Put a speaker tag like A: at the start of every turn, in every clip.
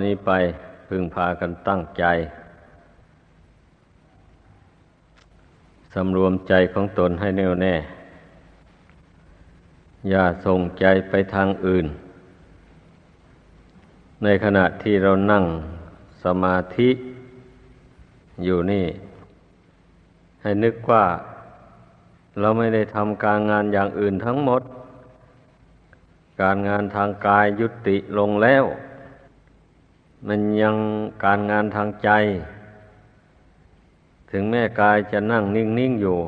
A: อนี้ไปพึงพากันตั้งใจสำรวมใจของตนให้แน่วแน่ อย่าส่งใจไปทางอื่น ในขณะที่เรานั่งสมาธิอยู่นี่ ให้นึกว่าเราไม่ได้ทำการงานอย่างอื่นทั้งหมด การงานทางกายยุติลงแล้ว มันยังการงานทางใจ ถึงแม่กายจะนั่งนิ่ง ๆ อยู่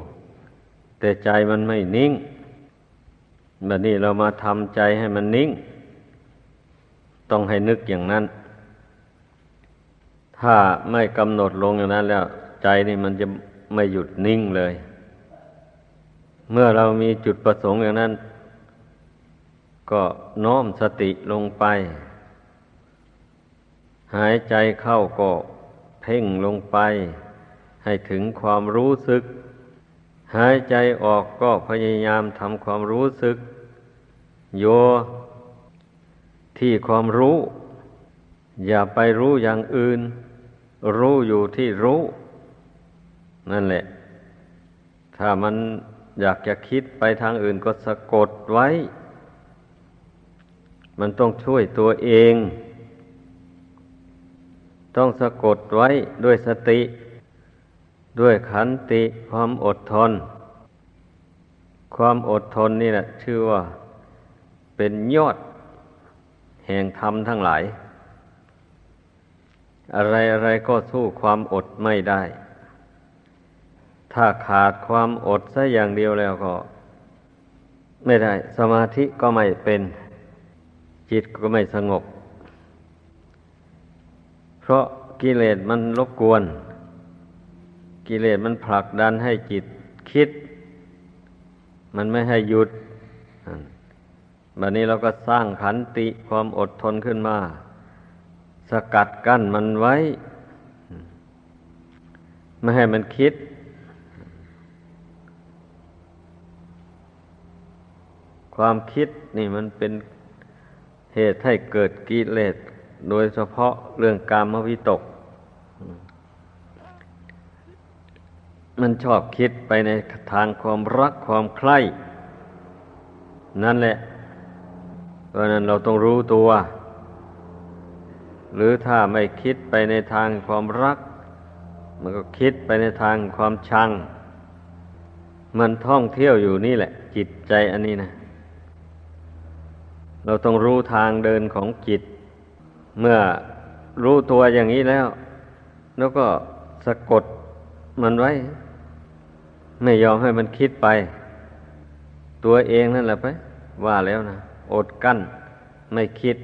A: แต่ใจมันไม่นิ่งแบบนี้เรามาทำใจให้มันนิ่ง ต้องให้นึกอย่างนั้น ถ้าไม่กำหนดลงอย่างนั้นแล้ว ใจนี่มันจะไม่หยุดนิ่งเลย เมื่อเรามีจุดประสงค์อย่างนั้น ก็น้อมสติลงไป หายใจเข้าก็เพ่งลงไป ให้ถึงความรู้สึก หายใจออกก็พยายามทำความรู้สึก โยที่ความรู้ อย่าไปรู้อย่างอื่น รู้อยู่ที่รู้ นั่นแหละ ถ้ามันอยากจะคิดไปทางอื่นก็สะกดไว้ มันต้องช่วยตัวเอง ต้องสะกดไว้ด้วยสติ ด้วยขันติความอดทน ความอดทนนี่แหละชื่อว่าเป็นยอด แห่งธรรมทั้งหลาย อะไรอะไรก็สู้ความอดไม่ได้ ถ้าขาดความอดซะอย่างเดียวแล้วก็ ไม่ได้ สมาธิก็ไม่เป็น จิตก็ไม่สงบ เพราะกิเลสมันรบกวน กิเลสมันผลักดันให้จิตคิด มันไม่ให้หยุดบัดนี้เราก็สร้างขันติความอดทนขึ้นมา สกัดกั้นมันไว้ ไม่ให้มันคิด ความคิดนี่มันเป็นเหตุให้เกิดกิเลส โดยเฉพาะเรื่องการมวิตก มันชอบคิดไปในทางความรักความใคร่นั่นแหละ เพราะนั้นเราต้องรู้ตัว หรือถ้าไม่คิดไปในทางความรัก มันก็คิดไปในทางความชัง มันท่องเที่ยวอยู่นี่แหละ จิตใจอันนี้นะ เราต้องรู้ทางเดินของจิต เมื่อรู้ตัวอย่างนี้แล้ว แล้วก็สะกดมันไว้ ไม่ยอมให้มันคิดไป ตัวเองนั่นแหละไป ว่าแล้วนะอดกั้น ไม่คิด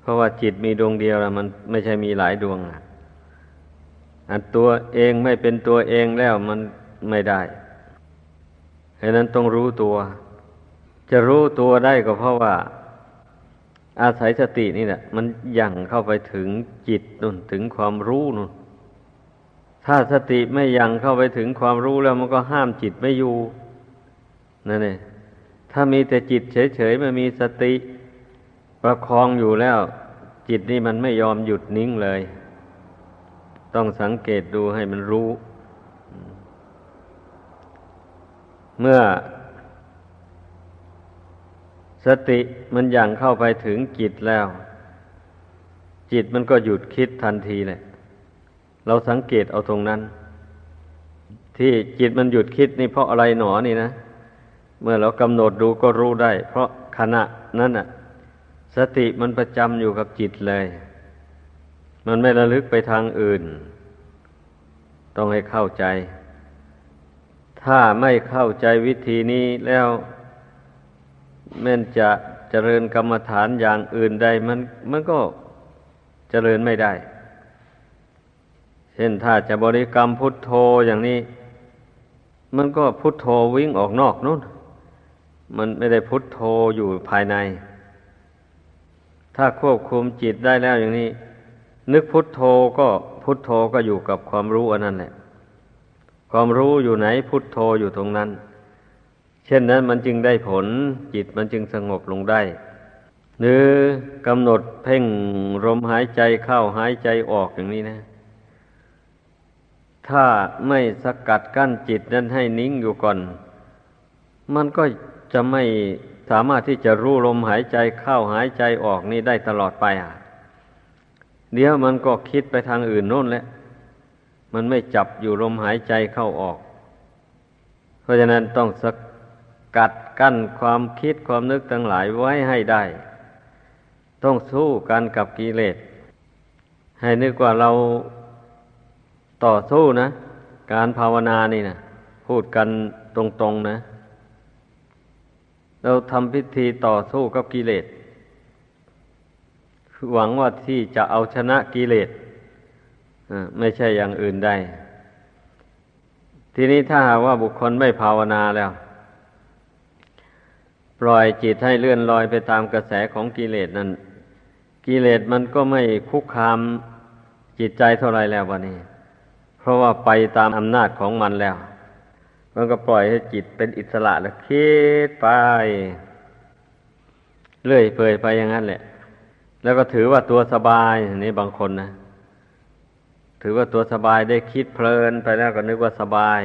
A: เพราะว่าจิตมีดวงเดียวแล้วมันไม่ใช่มีหลายดวงนะอันตัวเองไม่เป็นตัวเองแล้วมันไม่ได้ฉะนั้นต้องรู้ตัว จะรู้ตัวได้ก็เพราะว่า อาศัยสตินี่แหละมันยั่งเข้าไปถึงจิตนุ่นถึงความรู้นุ่น ถ้าสติไม่ยังเข้าไปถึงความรู้แล้วมันก็ห้ามจิตไม่อยู่นั่นเองถ้ามีแต่จิตเฉยๆไม่มีสติ ประคองอยู่แล้ว จิตนี่มันไม่ยอมหยุดนิ่งเลย ต้องสังเกตดูให้มันรู้ เมื่อ สติมันยังเข้าไปถึงจิตแล้ว จิตมันก็หยุดคิดทันทีเลย เราสังเกตเอาตรงนั้น ที่จิตมันหยุดคิดนี่เพราะอะไรหนอนี่นะ เมื่อเรากำหนดดูก็รู้ได้ เพราะขณะนั้นน่ะ สติมันประจำอยู่กับจิตเลย มันไม่ระลึกไปทางอื่น ต้องให้เข้าใจ ถ้าไม่เข้าใจวิธีนี้แล้ว แม้นจะเจริญกรรมฐานอย่างอื่นใดมันมันก็เจริญไม่ได้ เช่นถ้าจะบริกรรมพุทโธอย่างนี้ มันก็พุทโธวิ่งออกนอกนู่น มันไม่ได้พุทโธอยู่ภายใน ถ้าควบคุมจิตได้แล้วอย่างนี้ นึกพุทโธก็พุทโธก็อยู่กับความรู้อันนั้นแหละ ความรู้อยู่ไหนพุทโธอยู่ตรงนั้น เช่นนั้นมันจึงได้ผลจิตมันจึงสงบลงได้ หรือกำหนดเพ่งลมหายใจเข้าหายใจออกอย่างนี้นะ ถ้าไม่สกัดกั้นจิตนั้นให้นิ่งอยู่ก่อน มันก็จะไม่สามารถที่จะรู้ลมหายใจเข้าหายใจออกนี่ได้ตลอดไปอะ เดี๋ยวมันก็คิดไปทางอื่นโน่นแหละ มันไม่จับอยู่ลมหายใจเข้าออก เพราะฉะนั้นต้องส กัดกั้นความคิดความนึกทั้งหลายไว้ให้ได้ ต้องสู้กันกับกิเลส ให้นึกว่าเราต่อสู้นะ การภาวนานี่นะพูดกันตรงๆนะ เราทำพิธีต่อสู้กับกิเลสหวังว่าที่จะเอาชนะกิเลสไม่ใช่อย่างอื่นได้ ทีนี้ถ้าหากว่าบุคคลไม่ภาวนาแล้ว ปล่อยจิตให้เลื่อนลอยไปตามกระแสของกิเลสนั้น กิเลสมันก็ไม่คุกคามจิตใจเท่าไรแล้ววันนี้ เพราะว่าไปตามอำนาจของมันแล้ว มันก็ปล่อยให้จิตเป็นอิสระแล้วคิดไปเลื่อยเปื่อยไปอย่างนั้นแหละ แล้วก็ถือว่าตัวสบายนี่บางคนนะถือว่าตัวสบายได้คิดเพลินไปแล้วก็นึกว่าสบาย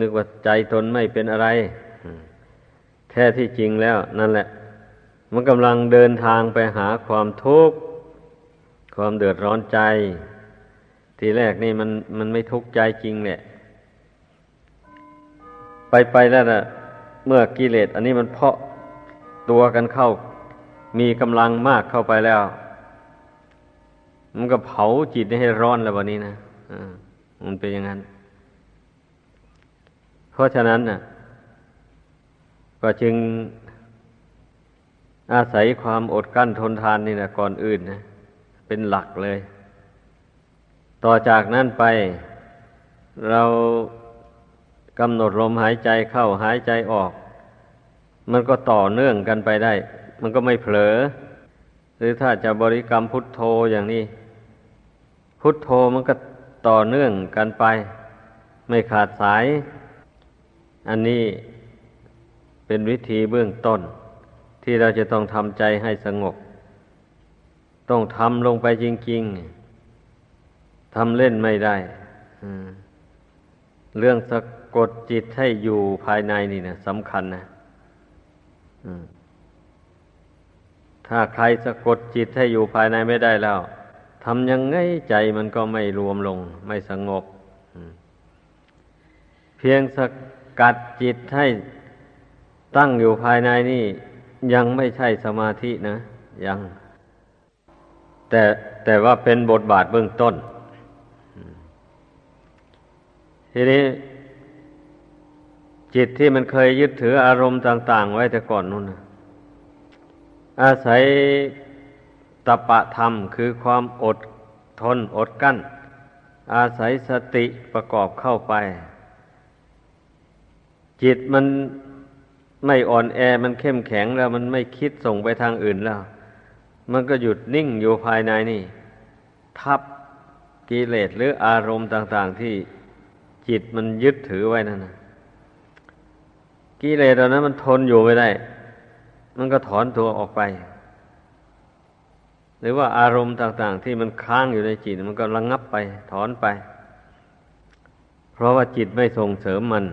A: นึกว่าใจตนไม่เป็นอะไร แท้ที่จริงแล้วนั่นแหละ มันกำลังเดินทางไปหาความทุกข์ ความเดือดร้อนใจ ทีแรกนี่มันมันไม่ทุกข์ใจจริงเนี่ยไปไปแล้วนะเมื่อกิเลสอันนี้มันเพาะตัวกันเข้า มีกำลังมากเข้าไปแล้ว มันก็เผาจิตให้ร้อนแล้ววันนี้นะอ่ามันเป็นอย่างนั้น เพราะฉะนั้นน่ะ ก็จึงอาศัยความอดกั้นทนทานนี่นะก่อนอื่นนะเป็นหลักเลย ต่อจากนั้นไป เรากำหนดลมหายใจเข้าหายใจออก มันก็ต่อเนื่องกันไปได้ มันก็ไม่เผลอ หรือถ้าจะบริกรรมพุทโธอย่างนี้ พุทโธมันก็ต่อเนื่องกันไป ไม่ขาดสาย อันนี้ เป็นวิธีเบื้องต้น ที่เราจะต้องทำใจให้สงบ ต้องทำลงไปจริง ๆทำเล่นไม่ได้เรื่องสะกดจิตให้อยู่ภายในนี่นะสำคัญนะถ้าใครสะกดจิตให้อยู่ภายในไม่ได้แล้วทำยังไงใจมันก็ไม่รวมลง ไม่สงบ เพียงสกัดจิตให้ ตั้งอยู่ภายในนี่ยังไม่ใช่สมาธินะยัง แต่แต่ว่าเป็นบทบาทเบื้องต้น ทีนี้ จิตที่มันเคยยึดถืออารมณ์ต่าง ๆ ไว้แต่ก่อนนู่นอาศัยตปะธรรมคือความอดทนอดกั้น อาศัยสติประกอบเข้าไป จิตมัน ไม่อ่อนแอมันเข้มแข็งแล้วมันไม่คิดส่งไปทางอื่นแล้ว มันก็หยุดนิ่งอยู่ภายในนี่ ทับกิเลสหรืออารมณ์ต่าง ๆ ที่จิตมันยึดถือไว้นั่นนะกิเลสตอนนั้นมันทนอยู่ไม่ได้ มันก็ถอนตัวออกไป หรือว่าอารมณ์ต่าง ๆ ที่มันค้างอยู่ในจิต มันก็ระงงับไป ถอนไป เพราะว่าจิตไม่ส่งเสริมมัน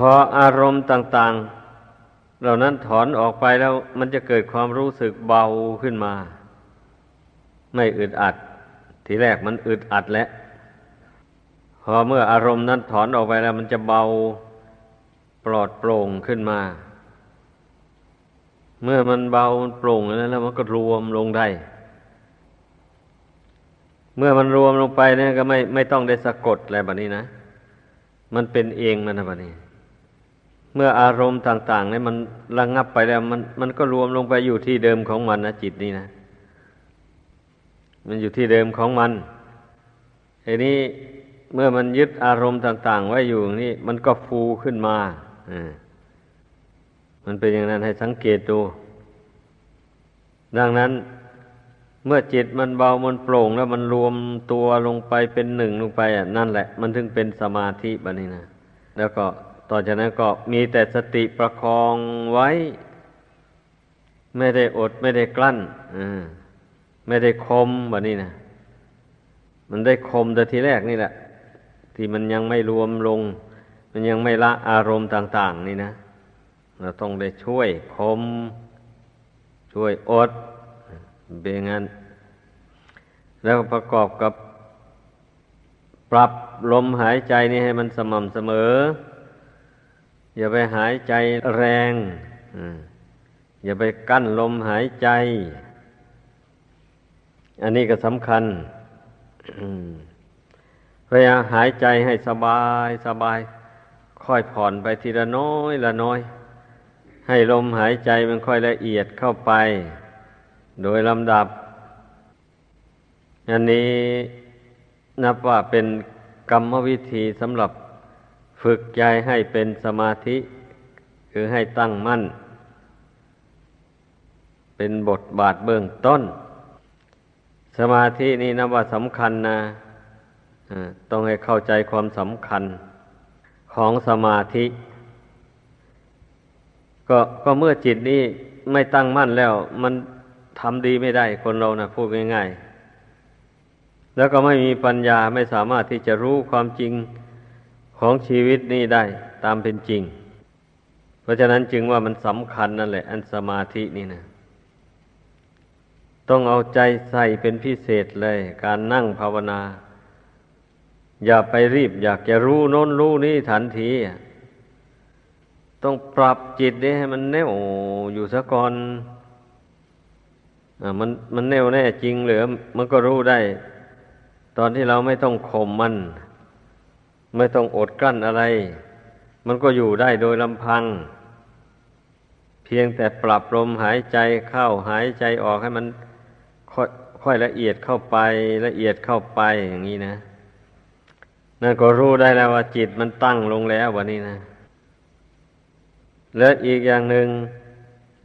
A: พออารมณ์ต่าง ๆ เหล่านั้นถอนออกไปแล้วมันจะเกิดความรู้สึกเบาขึ้นมา ไม่อึดอัด ทีแรกมันอึดอัดแล้วพอเมื่ออารมณ์นั้นถอนออกไปแล้ว มันจะเบาปลอดโปร่งขึ้นมา เมื่อมันเบามันโปร่งแล้วแล้วมันก็รวมลงได้เมื่อมันรวมลงไปเนี่ยก็ไม่ไม่ต้องได้สะกดอะไรแบบนี้นะ มันเป็นเองมันนะแบบนี้ เมื่ออารมณ์ต่างๆเนี่ยมันระงงับไปแล้ว มันมันก็รวมลงไปอยู่ที่เดิมของมันนะจิตนี่นะ มันอยู่ที่เดิมของมันทีนี้เมื่อมันยึดอารมณ์ต่าง ๆ ไว้อยู่นี่ มันก็ฟูขึ้นมาอ่ามันเป็นอย่างนั้นให้สังเกตดู ดังนั้น เมื่อจิตมันเบามันโปร่งแล้วมันรวมตัวลงไปเป็นหนึ่งลงไปอะนั่นแหละ มันถึงเป็นสมาธิบันี้นะแล้วก็ ต่อจากนั้นก็มีแต่สติประคองไว้ ไม่ได้อดไม่ได้กลั้นไม่ได้คมแบบนี้นะมันได้คมแต่ทีแรกนี่แหละ ที่มันยังไม่รวมลง มันยังไม่ละอารมณ์ต่าง ๆ นี่นะเราต้องได้ช่วยคม ช่วยอดเป็นงั้น แล้วประกอบกับ ปรับลมหายใจนี่ให้มันสม่ำเสมอ อย่าไปหายใจแรง อย่าไปกั้นลมหายใจ อันนี้ก็สำคัญพยายามหายใจให้สบายสบาย ค่อยผ่อนไปทีละน้อยละน้อย ให้ลมหายใจมันค่อยละเอียดเข้าไป โดยลำดับ อันนี้นับว่าเป็นกรรมวิธีสำหรับ ฝึกใจให้เป็นสมาธิ คือให้ตั้งมั่น เป็นบทบาทเบื้องต้น สมาธินี่นับว่าสำคัญนะต้องให้เข้าใจความสำคัญของสมาธิ ก็ก็เมื่อจิตนี้ไม่ตั้งมั่นแล้ว มันทำดีไม่ได้คนเรานะพูดง่ายๆ แล้วก็ไม่มีปัญญาไม่สามารถที่จะรู้ความจริง ของชีวิตนี้ได้ตามเป็นจริง เพราะฉะนั้นจึงว่ามันสำคัญนั่นแหละ อันสมาธินี่นะต้องเอาใจใส่เป็นพิเศษเลย การนั่งภาวนา อย่าไปรีบ อยากจะรู้โน้นรู้นี่ทันทีต้องปรับจิตนี้ให้มันแน่วอยู่ซะก่อนอ่ามันมันแน่วแน่จริงหรือมันก็รู้ได้ ตอนที่เราไม่ต้องข่มมัน ไม่ต้องอดกลั้นอะไร มันก็อยู่ได้โดยลำพัง เพียงแต่ปรับลมหายใจเข้าหายใจออกให้มันค่อยค่อยละเอียดเข้าไปละเอียดเข้าไปอย่างนี้นะ นั่นก็รู้ได้แล้วว่าจิตมันตั้งลงแล้ววันนี้นะ และอีกอย่างหนึ่ง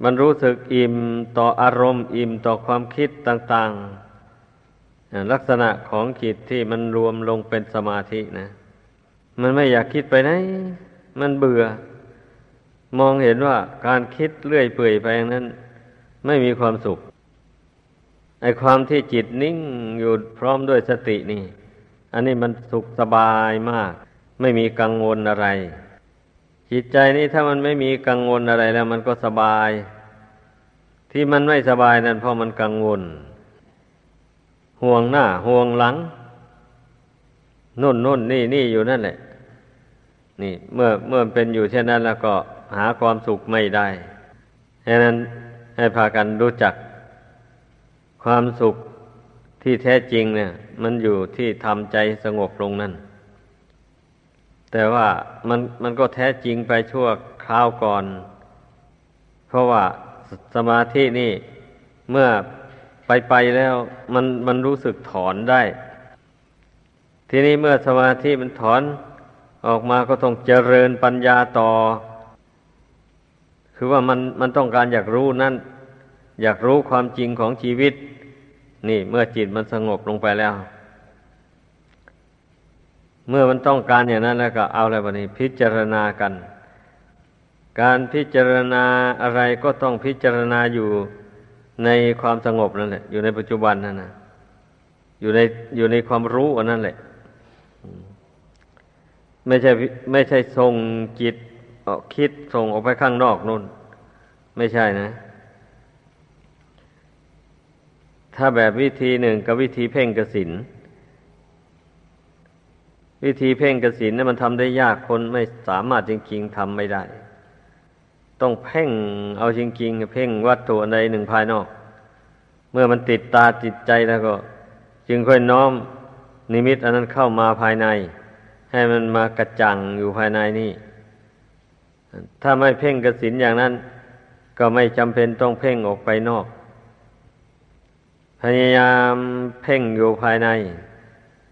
A: มันรู้สึกอิ่มต่ออารมณ์ อิ่มต่อความคิดต่าง ๆ ลักษณะของจิตที่มันรวมลงเป็นสมาธินะ มันไม่อยากคิดไปไหน มันเบื่อ มองเห็นว่าการคิดเลื่อยเปื่อยไปนั้น ไม่มีความสุข ไอความที่จิตนิ่งอยู่พร้อมด้วยสตินี่ อันนี้มันสุขสบายมาก ไม่มีกังวลอะไร จิตใจนี้ถ้ามันไม่มีกังวลอะไรแล้ว มันก็สบาย ที่มันไม่สบายนั่นเพราะมันกังวล ห่วงหน้า ห่วงหลังนุ่นนุ่นนี่นี่อยู่นั่นแหละ นี่เมื่อเมื่อเป็นอยู่เช่นนั้นแล้วก็หาความสุขไม่ได้ดังนั้นให้พากันรู้จัก ความสุขที่แท้จริงเนี่ย มันอยู่ที่ทำใจสงบลงนั่น แต่ว่ามันมันก็แท้จริงไปชั่วคราวก่อน เพราะว่าสมาธินี่เมื่อไปไปแล้วมันมันรู้สึกถอนได้ ทีนี้เมื่อสมาธิมันถอน ออกมาก็ต้องเจริญปัญญาต่อ คือว่ามันมันต้องการอยากรู้นั่น อยากรู้ความจริงของชีวิต นี่เมื่อจิตมันสงบลงไปแล้ว เมื่อมันต้องการอย่างนั้นแล้วก็เอาอะไรบ้านี้ พิจารณากัน การพิจารณาอะไรก็ต้องพิจารณาอยู่ในความสงบนั่นแหละ อยู่ในปัจจุบันนั่นนะอยู่ในอยู่ในความรู้อันนั้นแหละ ไม่ใช่ไม่ใช่ส่งจิตออกคิดส่งออกไปข้างนอกนู่น ไม่ใช่นะ ถ้าแบบวิธีหนึ่งกับวิธีเพ่งกสินวิธีเพ่งกสินนี่มันทำได้ยากคนไม่สามารถจริงๆทำไม่ได้ ต้องเพ่งเอาจริงๆเพ่งวัตถุใดหนึ่งภายนอก เมื่อมันติดตาติดใจแล้วก็ จึงค่อยน้อมนิมิตอันนั้นเข้ามาภายใน ให้มันมากระจังอยู่ภายในนี่ ถ้าไม่เพ่งกสินอย่างนั้น ก็ไม่จำเป็นต้องเพ่งออกไปนอก พยายามเพ่งอยู่ภายใน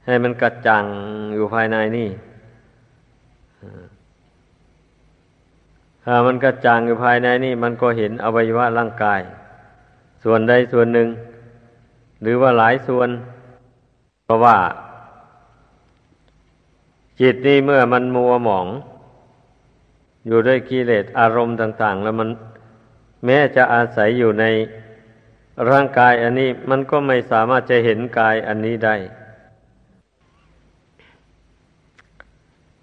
A: ให้มันกระจ่างอยู่ภายในนี่ถ้ามันกระจ่างอยู่ภายในนี่มันก็เห็นอวัยวะร่างกาย ส่วนใดส่วนหนึ่ง หรือว่าหลายส่วน เพราะว่า จิตนี่เมื่อมันมัวหมอง อยู่ด้วยกิเลสอารมณ์ต่าง ๆ แล้วมันแม้จะอาศัยอยู่ในร่างกายอันนี้มันก็ไม่สามารถจะเห็นกายอันนี้ได้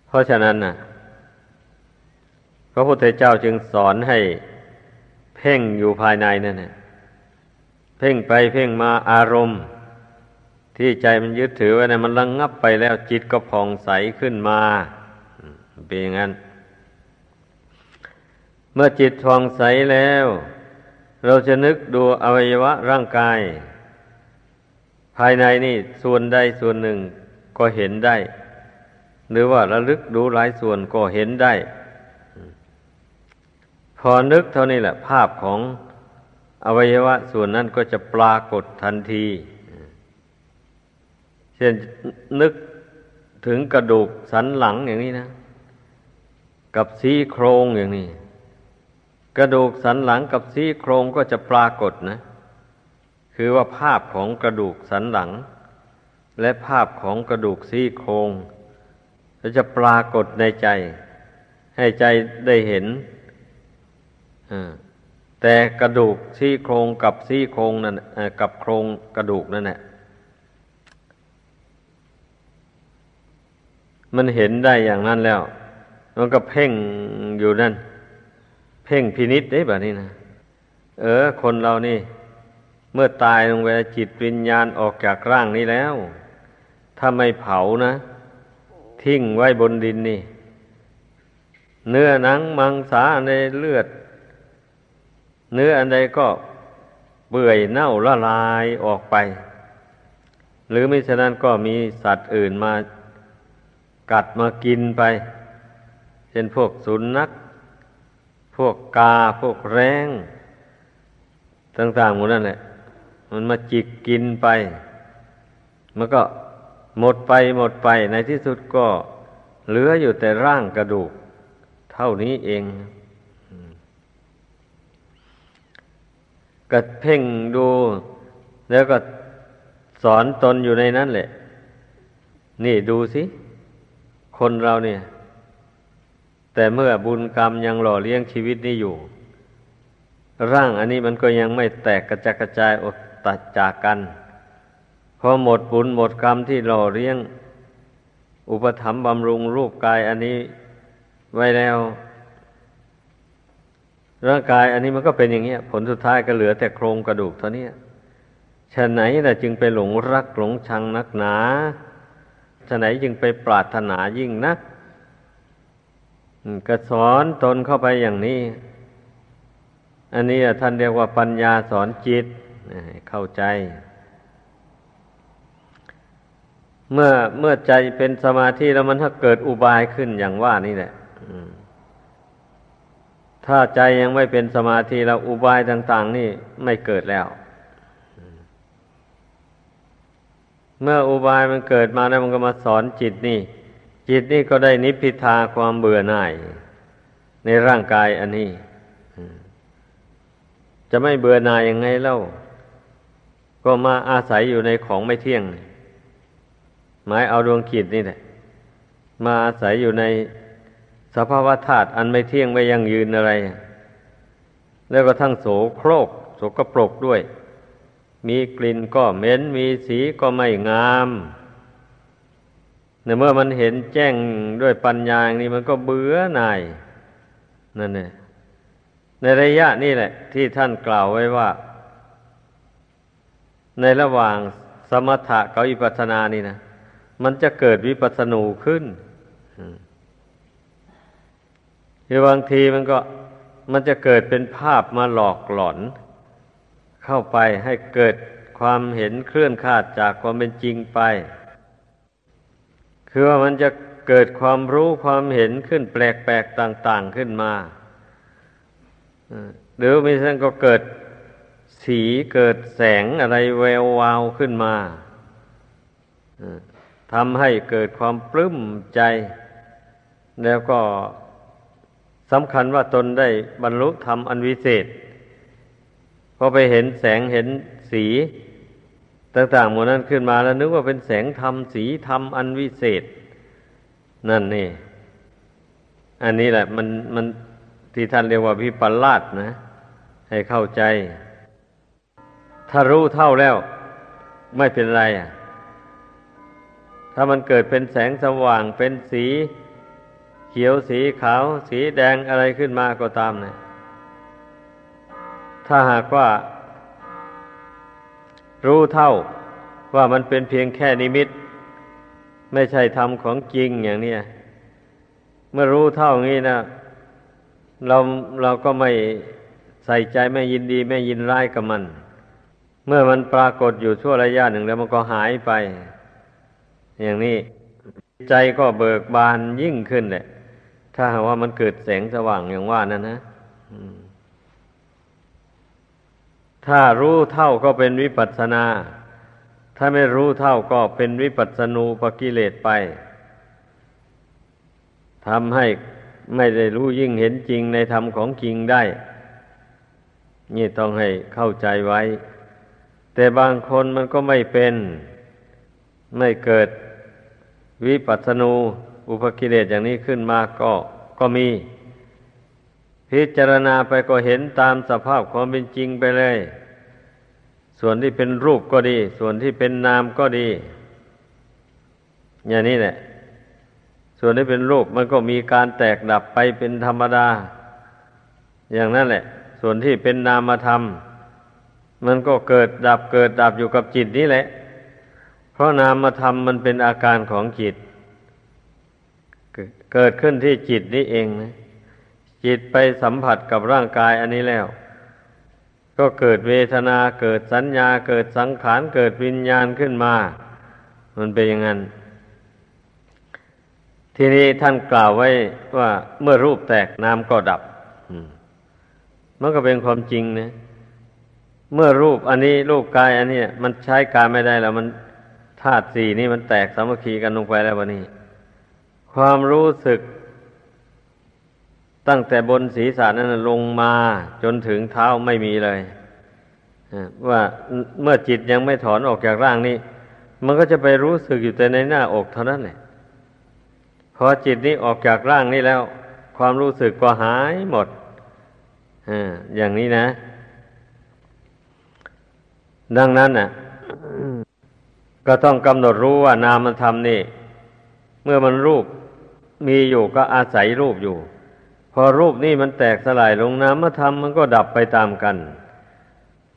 A: เพราะฉะนั้นนะพระพุทธเจ้าจึงสอนให้เพ่งอยู่ภายในนั่นแหละเพ่งไปเพ่งมาอารมณ์ ที่ใจมันยึดถือไว้นะมันระงงับไปแล้วจิตก็ผ่องใสขึ้นมาเป็นอย่างนั้น เมื่อจิตผ่องใสแล้ว เราจะนึกดูอวัยวะร่างกาย ภายในนี่ส่วนใดส่วนหนึ่งก็เห็นได้ หรือว่าระลึกดูหลายส่วนก็เห็นได้ พอนึกเท่านี้แหละ ภาพของอวัยวะส่วนนั้นก็จะปรากฏทันที เช่นนึกถึงกระดูกสันหลังอย่างนี้นะ กับซี่โครงอย่างนี้ กระดูกสันหลังกับซี่โครงก็จะปรากฏนะ คือว่าภาพของกระดูกสันหลัง และภาพของกระดูกซี่โครงจะปรากฏในใจ ให้ใจได้เห็นแต่กระดูกซี่โครงกับซี่โครงนั่นกับโครงกระดูกนั่นแหละ มันเห็นได้อย่างนั้นแล้ว มันก็เพ่งอยู่นั่น เพ่งพินิษได้แบบนี้นะ เออ คนเรานี่ เมื่อตายลงไปจิตวิญญาณออกจากร่างนี้แล้ว ถ้าไม่เผานะ ทิ้งไว้บนดินนี่ เนื้อหนังมังสาในเลือด เนื้ออันใดก็เปื่อยเน่าละลายออกไป หรือไม่ฉะนั้นก็มีสัตว์อื่นมา กัดมากินไป เช่นพวกสุนัขพวกกาพวกแร้งต่างๆหมดนั่นแหละมันมาจิกกินไป มันก็หมดไปหมดไปในที่สุดก็เหลืออยู่แต่ร่างกระดูก เท่านี้เองก็เพ่งดู แล้วก็สอนตนอยู่ในนั้นแหละ นี่ดูสิ คนเราเนี่ย แต่เมื่อบุญกรรมยังหล่อเลี้ยงชีวิตนี้อยู่ ร่างอันนี้มันก็ยังไม่แตกกระจัดกระจายอดตัดจากกันพอหมดบุญหมดกรรมที่หล่อเลี้ยง อุปถัมภ์บำรุงรูปกายอันนี้ไว้แล้ว ร่างกายอันนี้มันก็เป็นอย่างนี้ย ผลสุดท้ายก็เหลือแต่โครงกระดูกเท่านี้ฉะไหนแต่จึงไปหลงรักหลงชังนักหนา ฉะไหนจึงไปปรารถนายิ่งนักก็สอนตนเข้าไปอย่างนี้ อันนี้ท่านเรียกว่าปัญญาสอนจิตเข้าใจ เมื่อเมื่อใจเป็นสมาธิแล้วมันถ้าเกิดอุบายขึ้นอย่างว่านี่แหละถ้าใจยังไม่เป็นสมาธิแล้วอุบายต่าง ๆ นี่ไม่เกิดแล้ว เมื่ออุบายมันเกิดมาแล้วมันก็มาสอนจิตนี่ จิตนี่ก็ได้นิพพิทาความเบื่อหน่าย ในร่างกายอันนี้ จะไม่เบื่อหน่ายยังไงเล่า ก็มาอาศัยอยู่ในของไม่เที่ยง หมายเอาดวงขีดนี่แหละ มาอาศัยอยู่ในสภาวะธาตุอันไม่เที่ยงไม่ยั่งยืนอะไร แล้วก็ทั้งโสโครกโสกปรกด้วย มีกลิ่นก็เหม็น มีสีก็ไม่งามในเมื่อมันเห็นแจ้งด้วยปัญญาอย่างนี้มันก็เบื่อหน่ายนั่นเนี่ยในระยะนี้แหละ ที่ท่านกล่าวไว้ว่า ในระหว่างสมถะกับวิปัสสนานี่นะมันจะเกิดวิปัสสนูขึ้นคือบางทีมันก็มันจะเกิดเป็นภาพมาหลอกหลอน เข้าไปให้เกิดความเห็นเคลื่อนคาดจากความเป็นจริงไป คือว่ามันจะเกิดความรู้ความเห็นขึ้นแปลกๆต่าง ๆขึ้นมาหรือไม่ช่นก็เกิดสีเกิดแสงอะไรแวววาวขึ้นมาทำให้เกิดความปลื้มใจ แล้วก็สำคัญว่าตนได้บรรลุธรรมอันวิเศษ พอไปเห็นแสงเห็นสีต่างๆหมดนั้นขึ้นมาแล้วนึกว่าเป็นแสงธรรมสีธรรมอันวิเศษ นั่นนี่ อันนี้แหละ มันมันที่ท่านเรียกว่าพิปลาสนะ ให้เข้าใจ ถ้ารู้เท่าแล้ว ไม่เป็นไรอะ ถ้ามันเกิดเป็นแสงสว่างเป็นสี เขียวสีขาว สีแดงอะไรขึ้นมาก็ตามนะ ถ้าหากว่า รู้เท่าว่ามันเป็นเพียงแค่นิมิต ไม่ใช่ธรรมของจริงอย่างนี้เมื่อรู้เท่างี้นะเราเราก็ไม่ใส่ใจไม่ยินดีไม่ยินร้ายกับมัน เมื่อมันปรากฏอยู่ชั่วระยะหนึ่งแล้วมันก็หายไป อย่างนี้ใจก็เบิกบานยิ่งขึ้นแหละถ้าว่ามันเกิดแสงสว่างอย่างว่านั้นนะ ถ้ารู้เท่าก็เป็นวิปัสนา ถ้าไม่รู้เท่าก็เป็นวิปัสสนูปกิเลสไปทำให้ไม่ได้รู้ยิ่งเห็นจริงในธรรมของจริงได้ นี่ต้องให้เข้าใจไว้ แต่บางคนมันก็ไม่เป็น ไม่เกิดวิปัสสนูอุปกิเลสอย่างนี้ขึ้นมาก็ก็มี พิจารณาไปก็เห็นตามสภาพความเป็นจริงไปเลย ส่วนที่เป็นรูปก็ดี ส่วนที่เป็นนามก็ดี อย่างนี้แหละ ส่วนที่เป็นรูปมันก็มีการแตกดับไปเป็นธรรมดา อย่างนั้นแหละ ส่วนที่เป็นนามธรรม มันก็เกิดดับเกิดดับอยู่กับจิตนี้แหละ เพราะนามธรรมมันเป็นอาการของจิต เกิดขึ้นที่จิตนี้เองนะ จิตไปสัมผัสกับร่างกายอันนี้แล้ว ก็เกิดเวทนาเกิดสัญญาเกิดสังขารเกิดวิญญาณขึ้นมา มันเป็นอย่างนั้น ทีนี้ท่านกล่าวไว้ว่าเมื่อรูปแตกน้ำก็ดับมันก็เป็นความจริงนะเมื่อรูปอันนี้รูปกายอันนี้มันใช้การไม่ได้แล้วมันธาตุสี่นี่มันแตกสามัคคีกันลงไปแล้ววันนี้ ความรู้สึก ตั้งแต่บนศีรษะนั้นลงมาจนถึงเท้าไม่มีเลยว่าเมื่อจิตยังไม่ถอนออกจากร่างนี้ มันก็จะไปรู้สึกอยู่แต่ในหน้าอกเท่านั้นแหละพอจิตนี้ออกจากร่างนี้แล้ว ความรู้สึกก็หายหมดออย่างนี้นะ ดังนั้นน่ะ ก็ต้องกำหนดรู้ว่านามธรรมนี่ เมื่อมันรูปมีอยู่ก็อาศัยรูปอยู่ อรูปนี่มันแตกสลายลงนามธรรมมันก็ดับไปตามกัน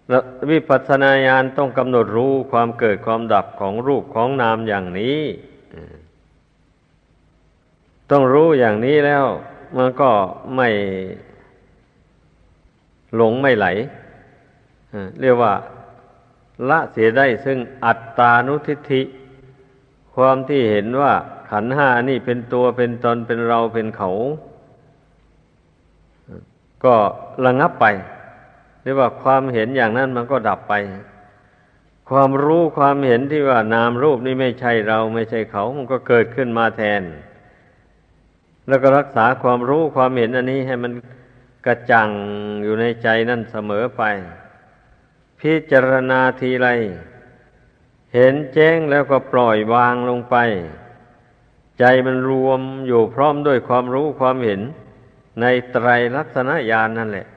A: แล้ววิปัสสนาญาณต้องกำหนดรู้ความเกิดความดับของรูปของนามอย่างนี้ ต้องรู้อย่างนี้แล้ว มันก็ไม่หลงไม่ไหล เรียกว่าละเสียได้ซึ่งอัตตานุทิฏฐิ ความที่เห็นว่าขันห้านี่เป็นตัวเป็นตนเป็นเราเป็นเขา ก็ระงับไปเรียกว่าความเห็นอย่างนั้นมันก็ดับไป ความรู้ความเห็นที่ว่านามรูปนี่ไม่ใช่เราไม่ใช่เขา มันก็เกิดขึ้นมาแทน แล้วก็รักษาความรู้ความเห็นอันนี้ให้มันกระจ่างอยู่ในใจนั่นเสมอไป พิจารณาทีไร เห็นแจ้งแล้วก็ปล่อยวางลงไป ใจมันรวมอยู่พร้อมด้วยความรู้ความเห็น ในไตรลักษณญาณนนั่นแหละ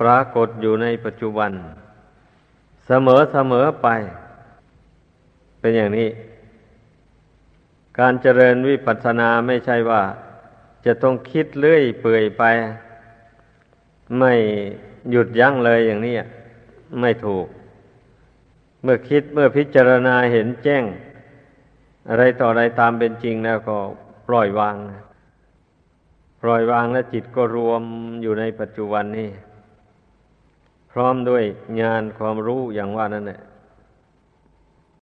A: ปรากฏอยู่ในปัจจุบัน เสมอเสมอไป เป็นอย่างนี้ การเจริญวิปัสสนาไม่ใช่ว่า จะต้องคิดเลื่อยเปื่อยไป ไม่หยุดยั้งเลยอย่างนี้ไม่ถูก เมื่อคิดเมื่อพิจารณาเห็นแจ้ง อะไรต่ออะไรตามเป็นจริงแล้วก็ปล่อยวาง ปล่อยวางและจิตก็รวมอยู่ในปัจจุบันนี่พร้อมด้วยงานความรู้อย่างว่านั่นแหละ